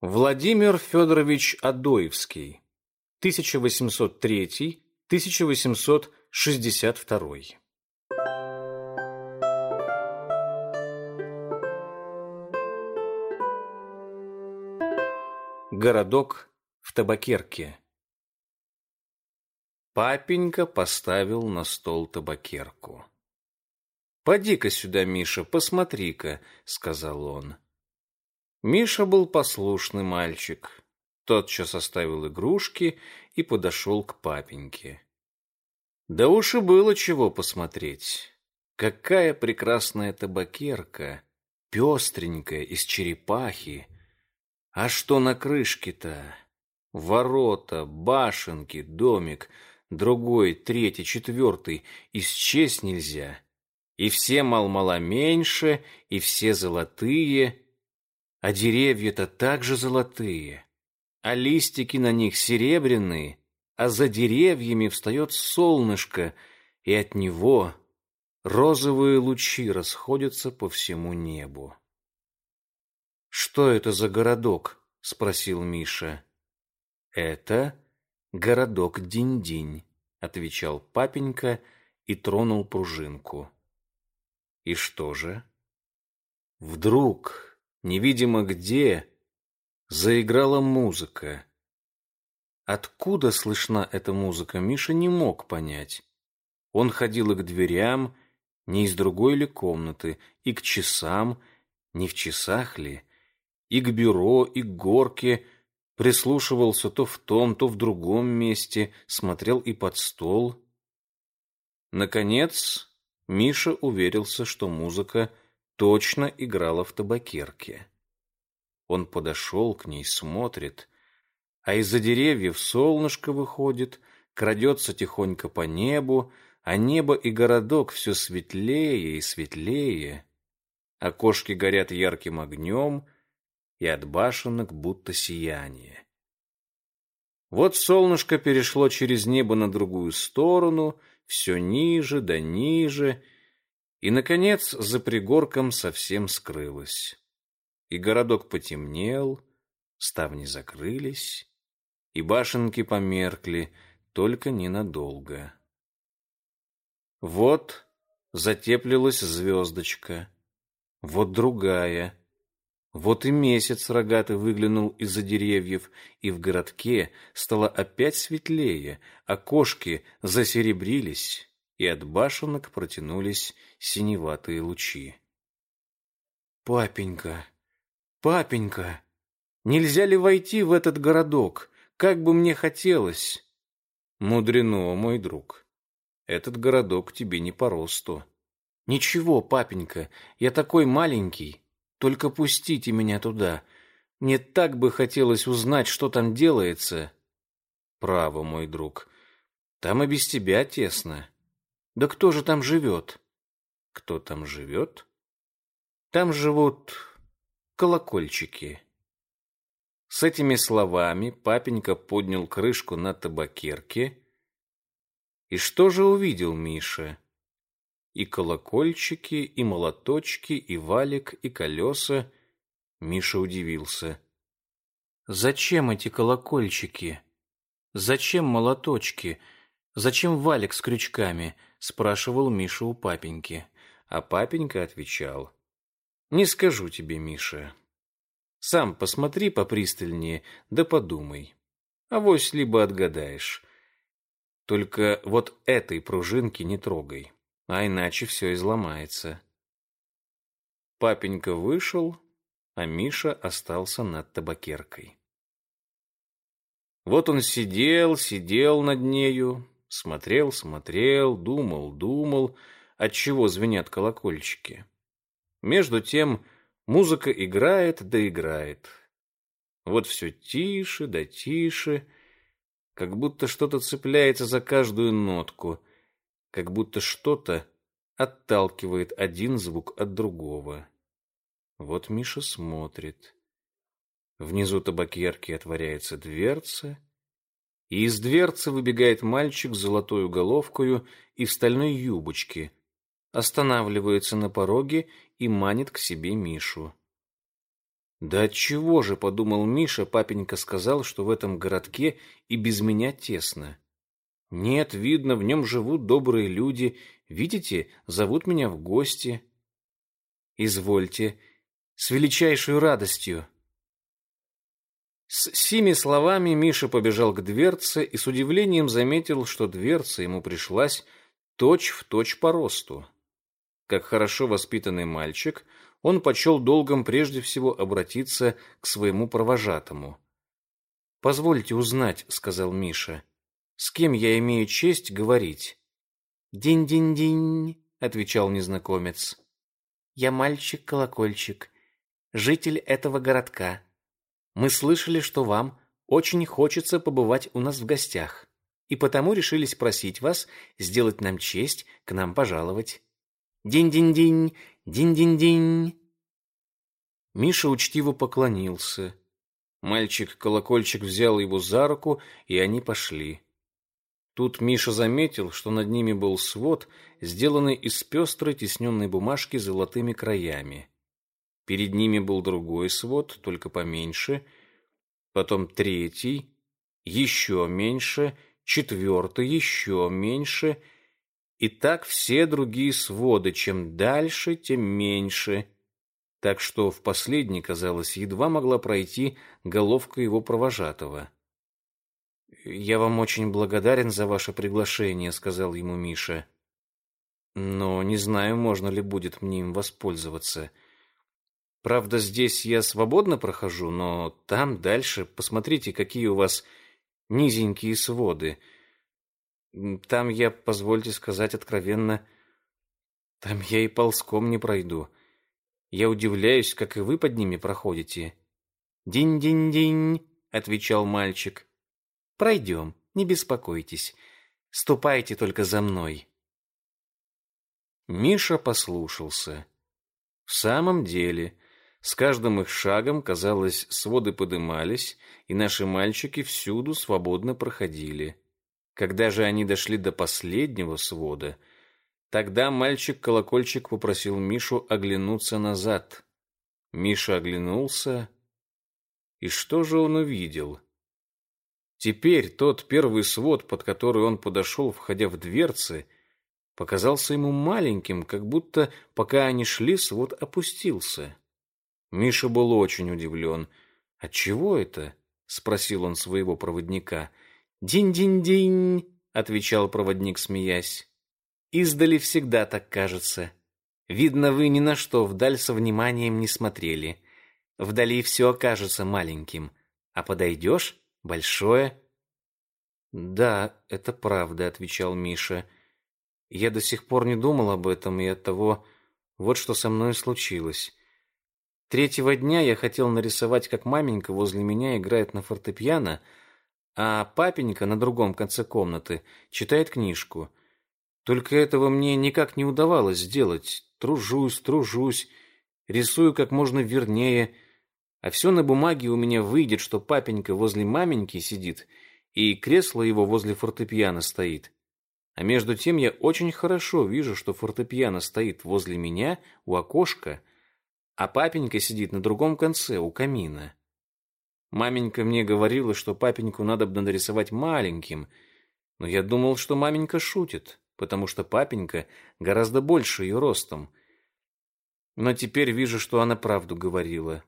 Владимир Федорович Адоевский, 1803-1862. Городок в табакерке. Папенька поставил на стол табакерку. «Поди-ка сюда, Миша, посмотри-ка», — сказал он. Миша был послушный мальчик. Тотчас оставил игрушки и подошел к папеньке. Да уж и было чего посмотреть. Какая прекрасная табакерка, пестренькая, из черепахи. А что на крышке-то? Ворота, башенки, домик, другой, третий, четвертый, исчесть нельзя. И все мал-мало меньше, и все золотые, а деревья-то также золотые, а листики на них серебряные, а за деревьями встает солнышко, и от него розовые лучи расходятся по всему небу. «Что это за городок?» — спросил Миша. «Это городок Динь-Динь», — отвечал папенька и тронул пружинку. «И что же?» Вдруг невидимо где, заиграла музыка. Откуда слышна эта музыка, Миша не мог понять. Он ходил и к дверям, не из другой ли комнаты, и к часам, не в часах ли, и к бюро, и к горке, прислушивался то в том, то в другом месте, смотрел и под стол. Наконец, Миша уверился, что музыка — точно играла в табакерке. Он подошел к ней, смотрит, а из-за деревьев солнышко выходит, крадется тихонько по небу, а небо и городок все светлее и светлее. Окошки горят ярким огнем, и от башенок будто сияние. Вот солнышко перешло через небо на другую сторону, все ниже да ниже, и, наконец, за пригорком совсем скрылось. И городок потемнел, ставни закрылись, и башенки померкли, только ненадолго. Вот затеплилась звездочка, вот другая, вот и месяц рогатый выглянул из-за деревьев, и в городке стало опять светлее, окошки засеребрились и от башенок протянулись синеватые лучи. «Папенька, папенька, нельзя ли войти в этот городок? Как бы мне хотелось!» «Мудрено, мой друг. Этот городок тебе не по росту». «Ничего, папенька, я такой маленький. Только пустите меня туда. Мне так бы хотелось узнать, что там делается». «Право, мой друг. Там и без тебя тесно. Да кто же там живет? Кто там живет? Там живут колокольчики. С этими словами папенька поднял крышку на табакерке. И что же увидел Миша? И колокольчики, и молоточки, и валик, и колеса. Миша удивился. Зачем эти колокольчики? Зачем молоточки? Зачем валик с крючками? Спрашивал Миша у папеньки, а папенька отвечал: "Не скажу тебе, Миша. Сам посмотри попристальнее, да подумай. Авось либо отгадаешь. Только вот этой пружинки не трогай, а иначе все изломается". Папенька вышел, а Миша остался над табакеркой. Вот он сидел, сидел над нею, Смотрел, смотрел, думал, думал, от чего звенят колокольчики. Между тем музыка играет да играет. Вот все тише да тише, как будто что-то цепляется за каждую нотку, как будто что-то отталкивает один звук от другого. Вот Миша смотрит. Внизу табакерки отворяется дверца, и из дверцы выбегает мальчик с золотой головкою и в стальной юбочке, останавливается на пороге и манит к себе Мишу. Да чего же, подумал Миша, папенька сказал, что в этом городке и без меня тесно. Нет, видно, в нем живут добрые люди. Видите, зовут меня в гости. Извольте, с величайшей радостью. С сими словами Миша побежал к дверце и с удивлением заметил, что дверца ему пришлась точь-в-точь точь по росту. Как хорошо воспитанный мальчик, он почел долгом прежде всего обратиться к своему провожатому. «Позвольте узнать», — сказал Миша, — «с кем я имею честь говорить?» «Динь-динь-динь», — отвечал незнакомец. «Я мальчик-колокольчик, житель этого городка. Мы слышали, что вам очень хочется побывать у нас в гостях, и потому решили спросить вас сделать нам честь к нам пожаловать. Динь-динь-динь, динь-динь-динь. Миша учтиво поклонился. Мальчик-колокольчик взял его за руку, и они пошли. Тут Миша заметил, что над ними был свод, сделанный из пестрой тисненной бумажки с золотыми краями. Перед ними был другой свод, только поменьше, потом третий, еще меньше, четвертый, еще меньше, и так все другие своды, чем дальше, тем меньше, так что в последний, казалось, едва могла пройти головка его провожатого. «Я вам очень благодарен за ваше приглашение», — сказал ему Миша. «Но не знаю, можно ли будет мне им воспользоваться». Правда, здесь я свободно прохожу, но там дальше, посмотрите, какие у вас низенькие своды. Там я, позвольте сказать откровенно, там я и ползком не пройду. Я удивляюсь, как и вы под ними проходите. «Динь-динь-динь», — отвечал мальчик. «Пройдем, не беспокойтесь. Ступайте только за мной». Миша послушался. В самом деле, с каждым их шагом, казалось, своды подымались, и наши мальчики всюду свободно проходили. Когда же они дошли до последнего свода, тогда мальчик-колокольчик попросил Мишу оглянуться назад. Миша оглянулся, и что же он увидел? Теперь тот первый свод, под который он подошел, входя в дверцы, показался ему маленьким, как будто, пока они шли, свод опустился. Миша был очень удивлен. «Отчего это?» — спросил он своего проводника. «Динь-динь-динь!» — отвечал проводник, смеясь. «Издали всегда так кажется. Видно, вы ни на что вдаль со вниманием не смотрели. Вдали все окажется маленьким, а подойдешь — большое». «Да, это правда», — отвечал Миша. «Я до сих пор не думал об этом, и оттого вот что со мной случилось. Третьего дня я хотел нарисовать, как маменька возле меня играет на фортепиано, а папенька на другом конце комнаты читает книжку. Только этого мне никак не удавалось сделать. Тружусь, тружусь, рисую как можно вернее, а все на бумаге у меня выйдет, что папенька возле маменьки сидит, и кресло его возле фортепиано стоит. А между тем я очень хорошо вижу, что фортепиано стоит возле меня у окошка, а папенька сидит на другом конце, у камина. Маменька мне говорила, что папеньку надо бы нарисовать маленьким, но я думал, что маменька шутит, потому что папенька гораздо больше ее ростом. Но теперь вижу, что она правду говорила.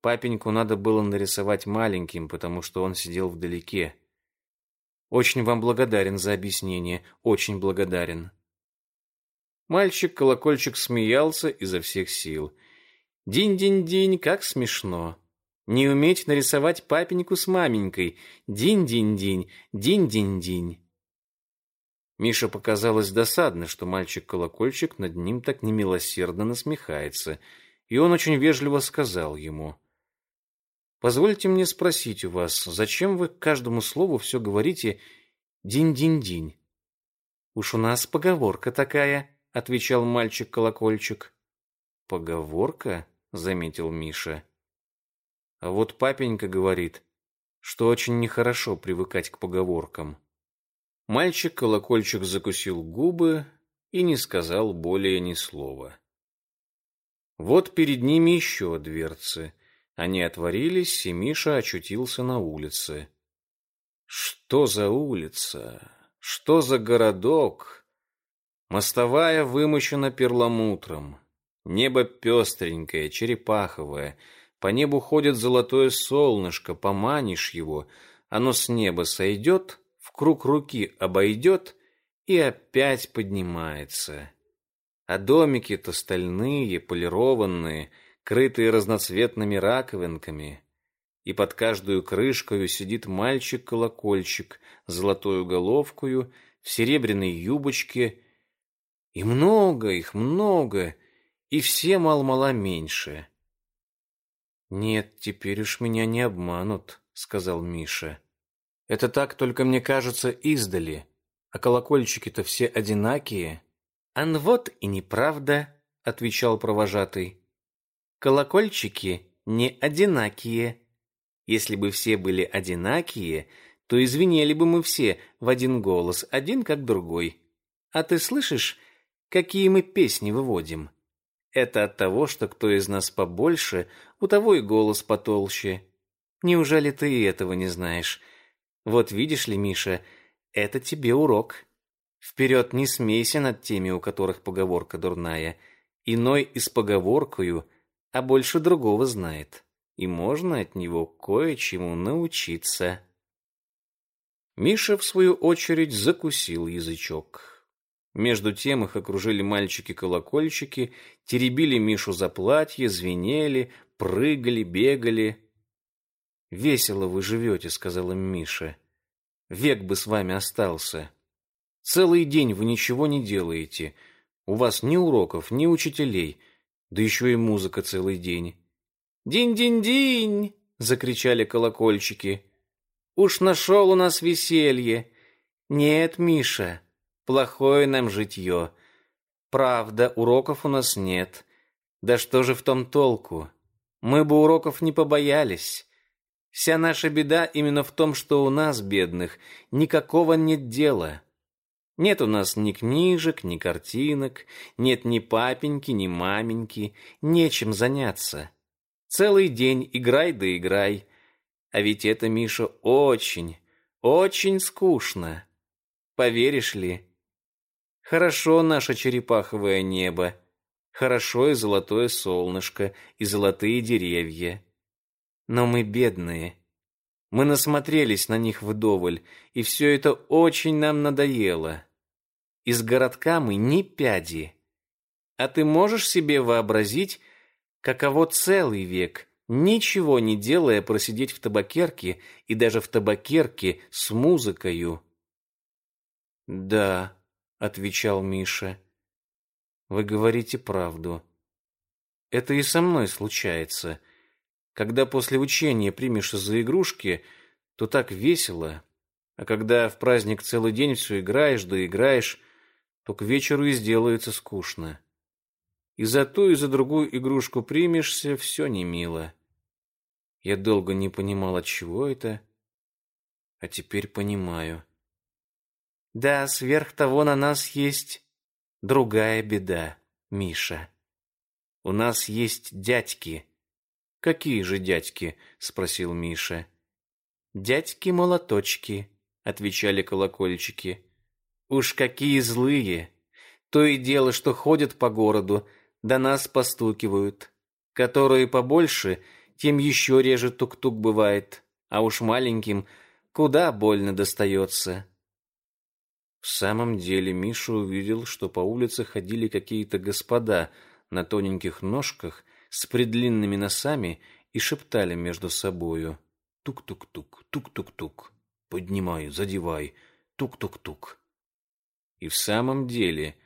Папеньку надо было нарисовать маленьким, потому что он сидел вдалеке. Очень вам благодарен за объяснение, очень благодарен. Мальчик-колокольчик смеялся изо всех сил. Динь-динь-динь, как смешно. Не уметь нарисовать папеньку с маменькой. Динь-динь-динь, динь-динь-динь. Миша показалось досадно, что мальчик-колокольчик над ним так немилосердно насмехается, и он очень вежливо сказал ему. «Позвольте мне спросить у вас, зачем вы к каждому слову все говорите «динь-динь-динь»?» «Уж у нас поговорка такая», — отвечал мальчик-колокольчик. «Поговорка?» Заметил Миша. А вот папенька говорит, что очень нехорошо привыкать к поговоркам. Мальчик-колокольчик закусил губы и не сказал более ни слова. Вот перед ними еще дверцы. Они отворились, и Миша очутился на улице. Что за улица? Что за городок? Мостовая вымощена перламутром. Небо пестренькое, черепаховое. По небу ходит золотое солнышко, поманишь его. Оно с неба сойдет, в круг руки обойдет и опять поднимается. А домики-то стальные, полированные, крытые разноцветными раковинками. И под каждую крышкою сидит мальчик-колокольчик с золотою головкою, в серебряной юбочке. И много их, много, и все мал-мала меньше. «Нет, теперь уж меня не обманут», — сказал Миша. «Это так только мне кажется издали, а колокольчики-то все одинакие». «Ан вот и неправда», — отвечал провожатый. «Колокольчики не одинакие. Если бы все были одинакие, то извинели бы мы все в один голос, один как другой. А ты слышишь, какие мы песни выводим?» Это от того, что кто из нас побольше, у того и голос потолще. Неужели ты и этого не знаешь? Вот видишь ли, Миша, это тебе урок. Вперед не смейся над теми, у которых поговорка дурная. Иной и с поговоркою, а больше другого знает. И можно от него кое-чему научиться. Миша, в свою очередь, закусил язычок. Между тем их окружили мальчики-колокольчики, теребили Мишу за платье, звенели, прыгали, бегали. «Весело вы живете», — сказала Миша. «Век бы с вами остался. Целый день вы ничего не делаете. У вас ни уроков, ни учителей, да еще и музыка целый день». «Динь-динь-динь!» — закричали колокольчики. «Уж нашел у нас веселье!» «Нет, Миша, Плохое нам житье. Правда, уроков у нас нет. Да что же в том толку? Мы бы уроков не побоялись. Вся наша беда именно в том, что у нас, бедных, никакого нет дела. Нет у нас ни книжек, ни картинок, нет ни папеньки, ни маменьки, нечем заняться. Целый день играй да играй. А ведь это, Миша, очень, очень скучно. Поверишь ли, Хорошо наше черепаховое небо, хорошо и золотое солнышко, и золотые деревья. Но мы бедные. Мы насмотрелись на них вдоволь, и все это очень нам надоело. Из городка мы ни пяди. А ты можешь себе вообразить, каково целый век, ничего не делая, просидеть в табакерке и даже в табакерке с музыкою? Да, отвечал Миша. Вы говорите правду. Это и со мной случается. Когда после учения примешься за игрушки, то так весело, а когда в праздник целый день все играешь да играешь, то к вечеру и сделается скучно. И за ту, и за другую игрушку примешься, все не мило. Я долго не понимал, от чего это, а теперь понимаю. Да, сверх того на нас есть другая беда, Миша. У нас есть дядьки. Какие же дядьки? спросил Миша. Дядьки-молоточки, отвечали колокольчики. Уж какие злые! То и дело, что ходят по городу, до нас постукивают. Которые побольше, тем еще реже тук-тук бывает, а уж маленьким куда больно достается. В самом деле Миша увидел, что по улице ходили какие-то господа на тоненьких ножках с предлинными носами и шептали между собою «Тук-тук-тук, тук-тук-тук, поднимай, задевай, тук-тук-тук». И в самом деле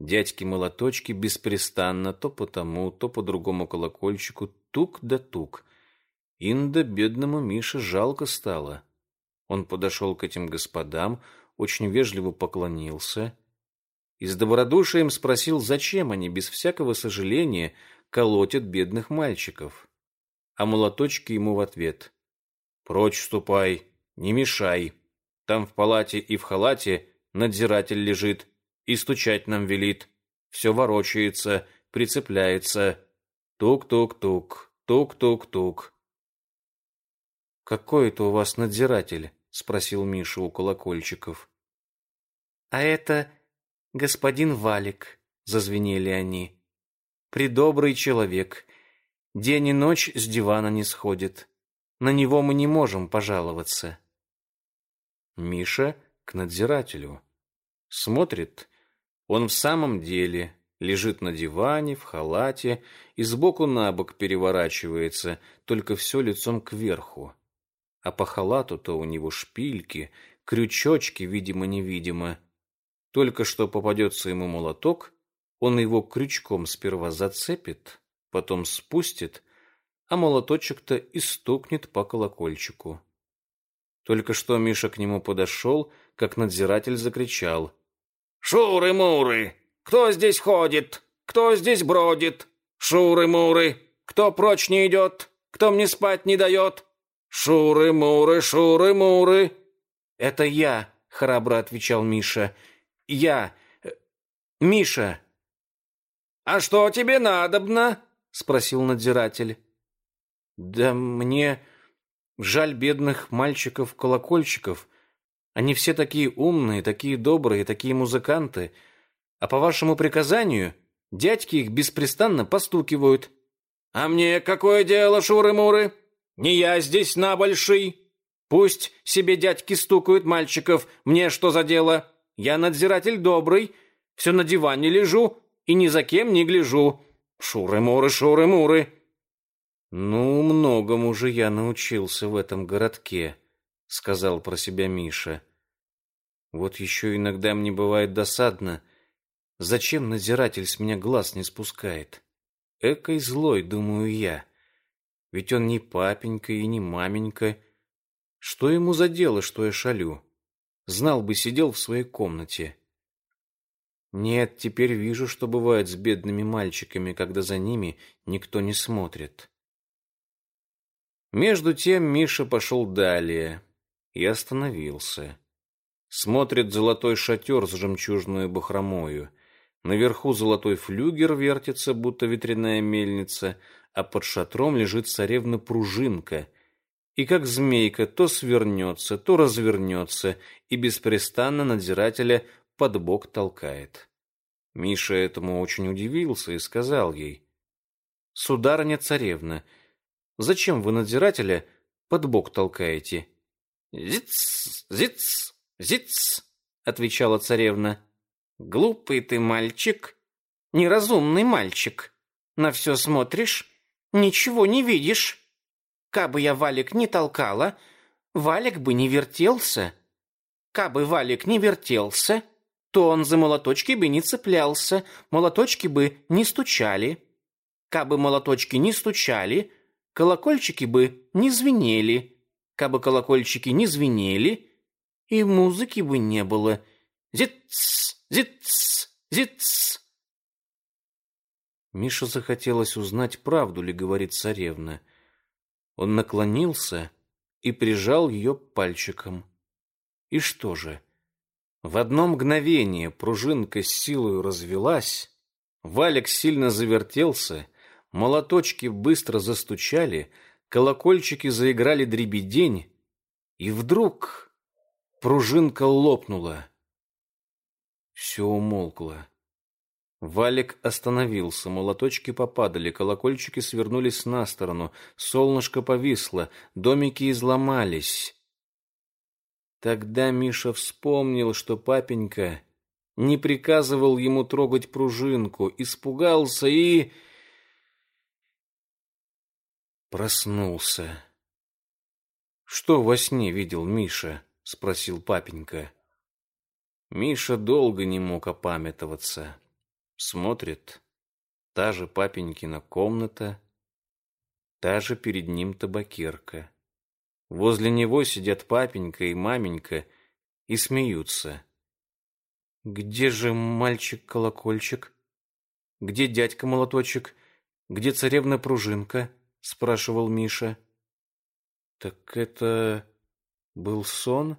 дядьки-молоточки беспрестанно то по тому, то по другому колокольчику тук да тук. Инда бедному Мише жалко стало. Он подошел к этим господам, очень вежливо поклонился и с добродушием спросил, зачем они без всякого сожаления колотят бедных мальчиков. А молоточки ему в ответ. «Прочь ступай, не мешай. Там в палате и в халате надзиратель лежит и стучать нам велит. Все ворочается, прицепляется. Тук-тук-тук». Тук-тук-тук. «Какой это у вас надзиратель?» — спросил Миша у колокольчиков. «А это господин Валик», — зазвенели они. «Придобрый человек. День и ночь с дивана не сходит. На него мы не можем пожаловаться». Миша к надзирателю. Смотрит, он в самом деле лежит на диване, в халате и сбоку на бок переворачивается, только все лицом кверху. А по халату-то у него шпильки, крючочки, видимо-невидимо. Только что попадется ему молоток, он его крючком сперва зацепит, потом спустит, а молоточек-то и стукнет по колокольчику. Только что Миша к нему подошел, как надзиратель закричал. «Шуры-муры! Кто здесь ходит? Кто здесь бродит? Шуры-муры! Кто прочь не идет? Кто мне спать не дает? Шуры-муры, шуры-муры!» «Это я», — храбро отвечал Миша. «Я... Миша». «А что тебе надобно?» — спросил надзиратель. «Да мне жаль бедных мальчиков-колокольчиков. Они все такие умные, такие добрые, такие музыканты. А по вашему приказанию дядьки их беспрестанно постукивают. А мне какое дело, шуры-муры? Не я здесь набольший. Пусть себе дядьки стукают мальчиков, мне что за дело? Я надзиратель добрый, все на диване лежу и ни за кем не гляжу. Шуры-муры, шуры-муры. Ну, многому же я научился в этом городке, сказал про себя Миша. Вот еще иногда мне бывает досадно, Зачем надзиратель с меня глаз не спускает? Экой злой, думаю я. Ведь он не папенька и не маменька. Что ему за дело, что я шалю? Знал бы, сидел в своей комнате. Нет, теперь вижу, что бывает с бедными мальчиками, когда за ними никто не смотрит. Между тем Миша пошел далее и остановился. Смотрит золотой шатер с жемчужной бахромою — Наверху золотой флюгер вертится, будто ветряная мельница, а под шатром лежит царевна-пружинка. И как змейка то свернется, то развернется, и беспрестанно надзирателя под бок толкает. Миша этому очень удивился и сказал ей, «Сударыня-царевна, зачем вы надзирателя под бок толкаете?» «Зиц, зиц, зиц», — отвечала царевна. Глупый ты мальчик, неразумный мальчик. На все смотришь, ничего не видишь. Кабы я Валик не толкала, Валик бы не вертелся. Кабы Валик не вертелся, то он за молоточки бы не цеплялся, молоточки бы не стучали. Кабы молоточки не стучали, колокольчики бы не звенели. Кабы колокольчики не звенели, и музыки бы не было. Зиц! Зиц! Зиц!» Миша захотелось узнать, правду ли говорит царевна. Он наклонился и прижал ее пальчиком. И что же? В одно мгновение пружинка с силой развелась, валик сильно завертелся, молоточки быстро застучали, колокольчики заиграли дребедень, и вдруг пружинка лопнула. Все умолкло. Валик остановился, молоточки попадали, колокольчики свернулись на сторону, солнышко повисло, домики изломались. Тогда Миша вспомнил, что папенька не приказывал ему трогать пружинку, испугался и... Проснулся. «Что во сне видел Миша?» — спросил папенька. Миша долго не мог опамятоваться. Смотрит, та же папенькина комната, та же перед ним табакерка. Возле него сидят папенька и маменька и смеются. «Где же мальчик-колокольчик? Где дядька-молоточек? Где царевна-пружинка?» — спрашивал Миша. «Так это был сон?»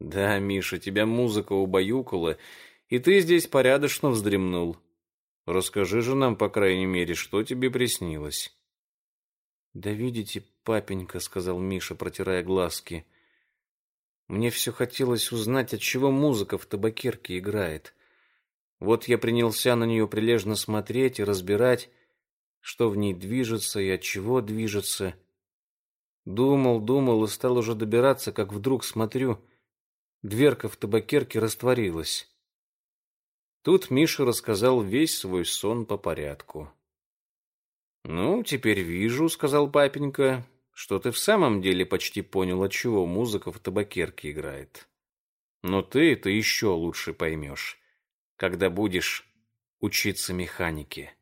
Да, Миша, тебя музыка убаюкала, и ты здесь порядочно вздремнул. Расскажи же нам, по крайней мере, что тебе приснилось. Да видите, папенька, сказал Миша, протирая глазки. Мне все хотелось узнать, от чего музыка в табакерке играет. Вот я принялся на нее прилежно смотреть и разбирать, что в ней движется и от чего движется. Думал, думал и стал уже добираться, как вдруг смотрю, дверка в табакерке растворилась. Тут Миша рассказал весь свой сон по порядку. «Ну, теперь вижу», — сказал папенька, — «что ты в самом деле почти понял, от чего музыка в табакерке играет. Но ты это еще лучше поймешь, когда будешь учиться механике».